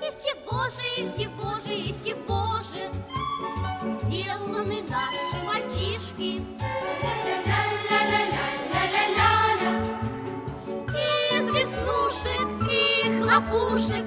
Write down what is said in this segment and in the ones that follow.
Из чего же, из чего же, из чего же Сделаны наши мальчишки. Ля-ля-ля-ля-ля-ля-ля-ля Из веснушек и хлопушек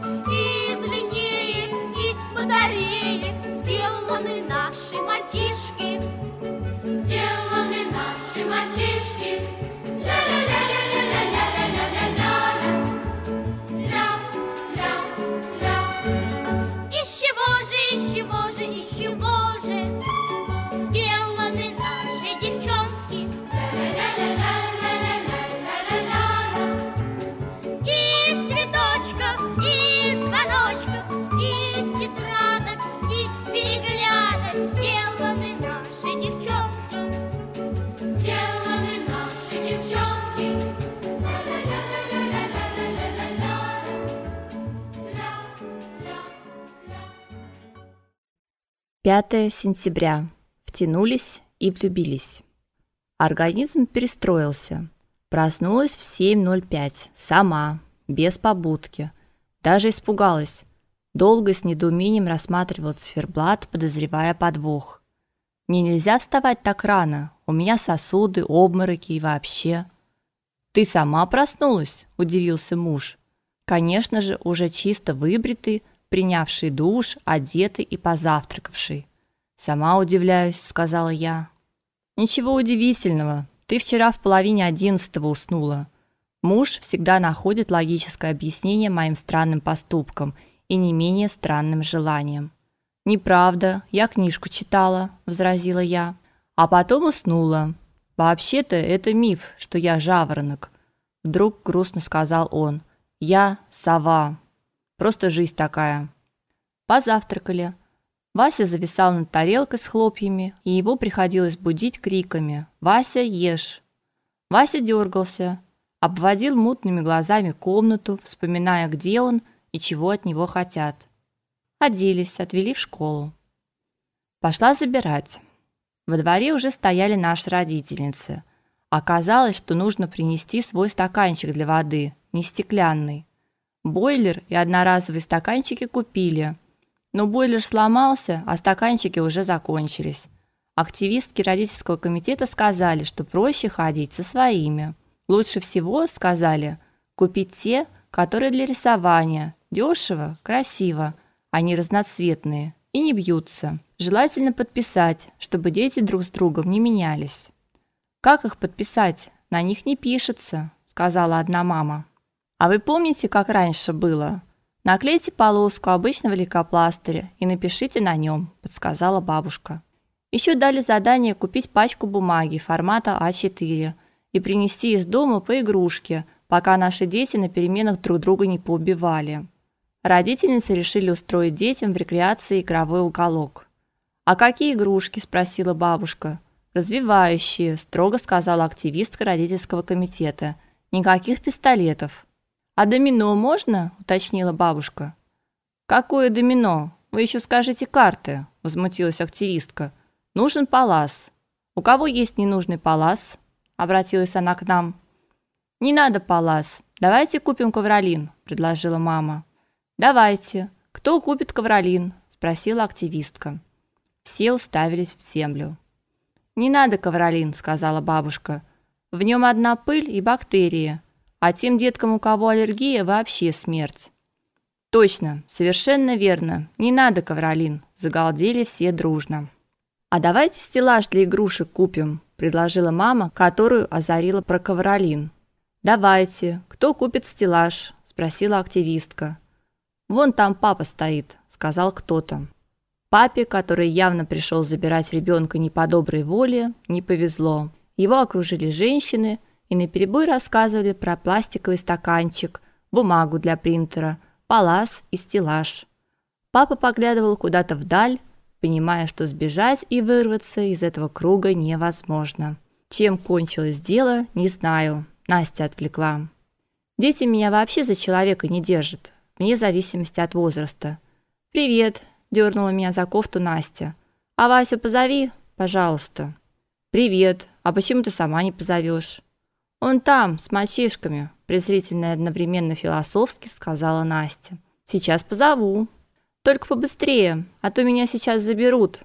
5 сентября. Втянулись и влюбились. Организм перестроился. Проснулась в 7:05, сама, без побудки. Даже испугалась. Долго с недоумением рассматривала циферблат, подозревая подвох. Мне нельзя вставать так рано. У меня сосуды, обмороки и вообще. Ты сама проснулась? удивился муж. Конечно же, уже чисто выбритый, принявший душ, одетый и позавтракавший. Сама удивляюсь, сказала я. Ничего удивительного. Ты вчера в половине одиннадцатого уснула. Муж всегда находит логическое объяснение моим странным поступкам и не менее странным желаниям. Неправда, я книжку читала, возразила я, а потом уснула. Вообще-то это миф, что я жаворонок, вдруг грустно сказал он. Я сова. Просто жизнь такая. Позавтракали. Вася зависал над тарелкой с хлопьями, и его приходилось будить криками: "Вася, ешь!" Вася дергался, обводил мутными глазами комнату, вспоминая, где он и чего от него хотят. Оделись, отвели в школу. Пошла забирать. Во дворе уже стояли наши родительницы. Оказалось, что нужно принести свой стаканчик для воды, не стеклянный. Бойлер и одноразовые стаканчики купили. Но бойлер сломался, а стаканчики уже закончились. Активистки родительского комитета сказали, что проще ходить со своими. Лучше всего, сказали, купить те, которые для рисования. Дешево, красиво, они разноцветные и не бьются. Желательно подписать, чтобы дети друг с другом не менялись. Как их подписать? На них не пишется, сказала одна мама. А вы помните, как раньше было? Наклейте полоску обычного лейкопластыря и напишите на нем, подсказала бабушка. Еще дали задание купить пачку бумаги формата А4 и принести из дома по игрушке, пока наши дети на переменах друг друга не поубивали. Родительницы решили устроить детям в рекреации игровой уголок. А какие игрушки, спросила бабушка. Развивающие, строго сказала активистка родительского комитета. Никаких пистолетов. А домино можно? уточнила бабушка. Какое домино? Вы еще скажите карты, возмутилась активистка. Нужен палас. У кого есть ненужный палас? обратилась она к нам. Не надо палас. Давайте купим ковролин, предложила мама. Давайте. Кто купит ковролин? спросила активистка. Все уставились в землю. Не надо ковролин, сказала бабушка. В нем одна пыль и бактерии, а тем деткам, у кого аллергия, вообще смерть. Точно, совершенно верно. Не надо ковролин, загалдели все дружно. А давайте стеллаж для игрушек купим, предложила мама, которую озарила про ковролин. Давайте. Кто купит стеллаж? спросила активистка. Вон там папа стоит, сказал кто-то. Папе, который явно пришел забирать ребенка не по доброй воле, не повезло. Его окружили женщины и наперебой рассказывали про пластиковый стаканчик, бумагу для принтера, палас и стеллаж. Папа поглядывал куда-то вдаль, понимая, что сбежать и вырваться из этого круга невозможно. Чем кончилось дело, не знаю. Настя отвлекла. Дети меня вообще за человека не держат, вне зависимости от возраста. Привет, дернула меня за кофту Настя. А Васю позови, пожалуйста. Привет. А почему ты сама не позовешь? Он там, с мальчишками, презрительно и одновременно философски сказала Настя. Сейчас позову. Только побыстрее, а то меня сейчас заберут,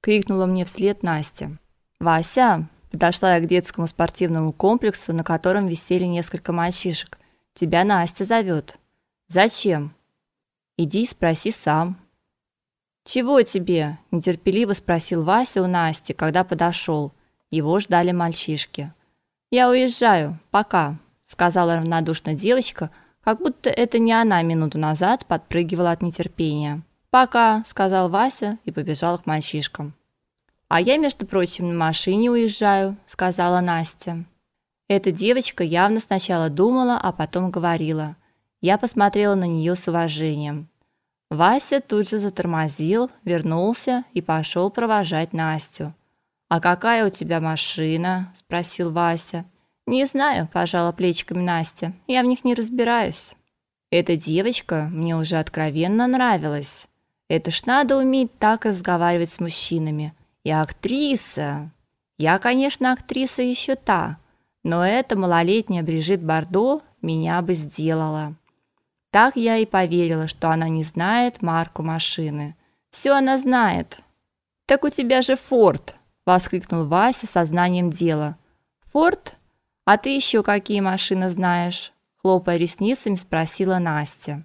крикнула мне вслед Настя. Вася, подошла я к детскому спортивному комплексу, на котором висели несколько мальчишек. Тебя Настя зовет. Зачем? Иди спроси сам. Чего тебе? нетерпеливо спросил Вася у Насти, когда подошел. Его ждали мальчишки. Я уезжаю. Пока, сказала равнодушно девочка, как будто это не она минуту назад подпрыгивала от нетерпения. Пока, сказал Вася и побежал к мальчишкам. А я, между прочим, на машине уезжаю, сказала Настя. Эта девочка явно сначала думала, а потом говорила. Я посмотрела на нее с уважением. Вася тут же затормозил, вернулся и пошел провожать Настю. А какая у тебя машина? спросил Вася. Не знаю, пожала плечиками Настя. Я в них не разбираюсь. Эта девочка мне уже откровенно нравилась. Это ж надо уметь так разговаривать с мужчинами. И актриса. Я, конечно, актриса еще та, но эта малолетняя Брижит Бардо меня бы сделала. Так я и поверила, что она не знает марку машины. Все она знает. Так у тебя же Форд, воскликнул Вася со знанием дела. Форд? А ты еще какие машины знаешь? хлопая ресницами, спросила Настя.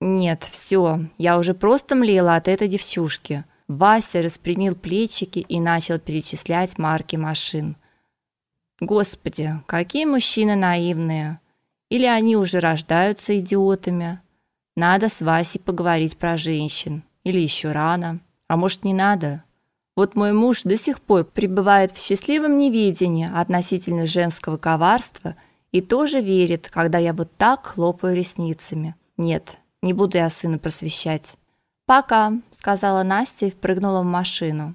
Нет, все, я уже просто млела от этой девчушки. Вася распрямил плечики и начал перечислять марки машин. Господи, какие мужчины наивные. Или они уже рождаются идиотами? Надо с Васей поговорить про женщин. Или еще рано. А может, не надо? Вот мой муж до сих пор пребывает в счастливом неведении относительно женского коварства и тоже верит, когда я вот так хлопаю ресницами. Нет, не буду я сына просвещать. Пока, сказала Настя и впрыгнула в машину.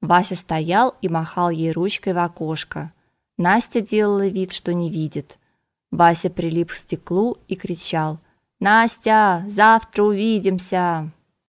Вася стоял и махал ей ручкой в окошко. Настя делала вид, что не видит. Вася прилип к стеклу и кричал: "Настя, завтра увидимся!"